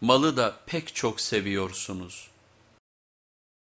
malı da pek çok seviyorsunuz.''